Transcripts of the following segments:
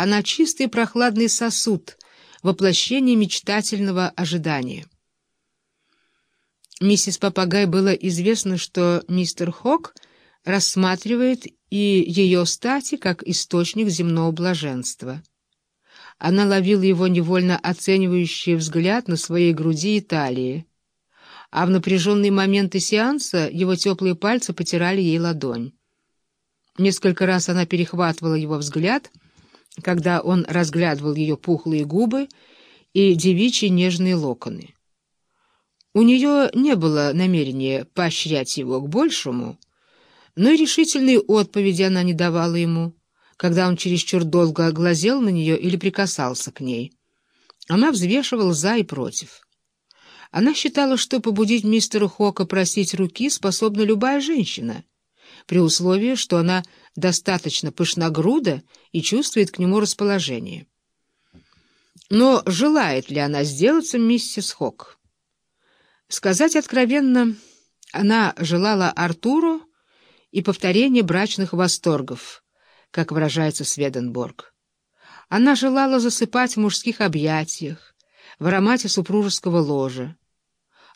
Она чистый прохладный сосуд, воплощение мечтательного ожидания. Миссис Попагай было известно, что мистер Хок рассматривает и ее стати как источник земного блаженства. Она ловила его невольно оценивающий взгляд на своей груди и талии, а в напряженные моменты сеанса его теплые пальцы потирали ей ладонь. Несколько раз она перехватывала его взгляд, когда он разглядывал ее пухлые губы и девичьи нежные локоны. У нее не было намерения поощрять его к большему, но и решительной отповеди она не давала ему, когда он чересчур долго глазел на нее или прикасался к ней. Она взвешивала за и против. Она считала, что побудить мистера Хока просить руки способна любая женщина, при условии, что она достаточно пышногруда и чувствует к нему расположение. Но желает ли она сделаться миссис Хок? Сказать откровенно, она желала Артуру и повторения брачных восторгов, как выражается Сведенборг. Она желала засыпать в мужских объятиях, в аромате супружеского ложа.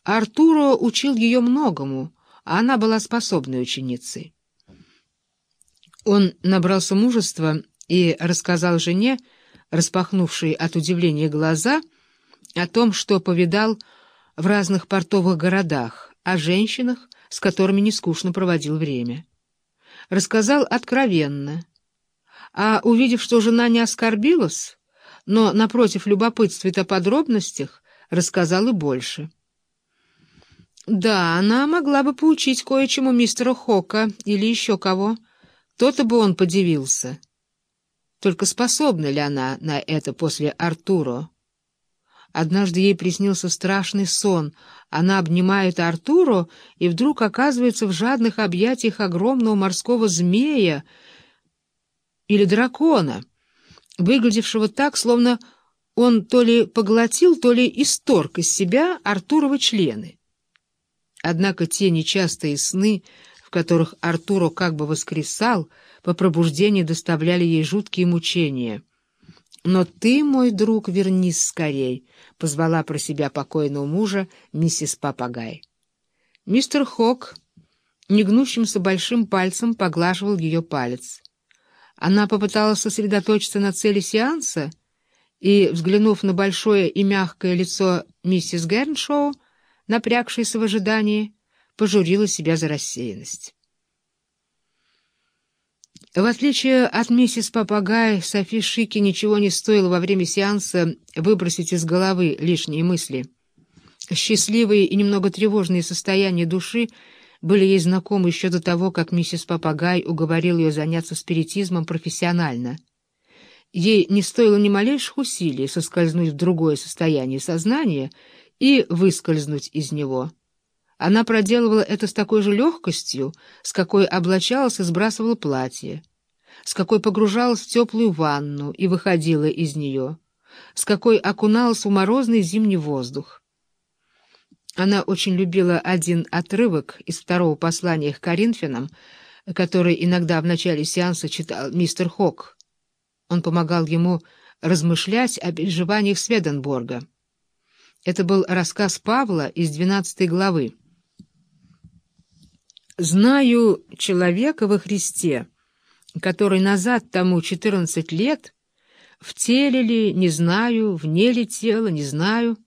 Артуро учил ее многому, а она была способной ученицей. Он набрался мужества и рассказал жене, распахнувшей от удивления глаза, о том, что повидал в разных портовых городах, о женщинах, с которыми не скучно проводил время. Рассказал откровенно. А увидев, что жена не оскорбилась, но, напротив, любопытствует о подробностях, рассказал и больше. Да, она могла бы поучить кое-чему мистера Хока или еще кого, — то-то бы он подивился. Только способна ли она на это после Артуро? Однажды ей приснился страшный сон. Она обнимает Артуро и вдруг оказывается в жадных объятиях огромного морского змея или дракона, выглядевшего так, словно он то ли поглотил, то ли исторг из себя Артуровы члены. Однако те нечастые сны которых Артуро как бы воскресал, по пробуждении доставляли ей жуткие мучения. «Но ты, мой друг, вернись скорей», — позвала про себя покойного мужа миссис Папагай. Мистер Хок негнущимся большим пальцем поглаживал ее палец. Она попыталась сосредоточиться на цели сеанса и, взглянув на большое и мягкое лицо миссис Герншоу, напрягшейся в ожидании, пожурила себя за рассеянность. В отличие от миссис Попагай, Софи Шики ничего не стоило во время сеанса выбросить из головы лишние мысли. Счастливые и немного тревожные состояния души были ей знакомы еще до того, как миссис Попагай уговорила ее заняться спиритизмом профессионально. Ей не стоило ни малейших усилий соскользнуть в другое состояние сознания и выскользнуть из него — она проделывала это с такой же легкостью, с какой облачалась и сбрасывала платье, с какой погружалась в теплую ванну и выходила из нее, с какой окуналась в морозный зимний воздух. Она очень любила один отрывок из второго послания к Коринфянам, который иногда в начале сеанса читал мистер Хок. Он помогал ему размышлять о переживаниях Сведенборга. Это был рассказ Павла из двенадцатой главы. Знаю человека во Христе, который назад тому четырнадцать лет, в теле ли, не знаю, вне ли тела, не знаю,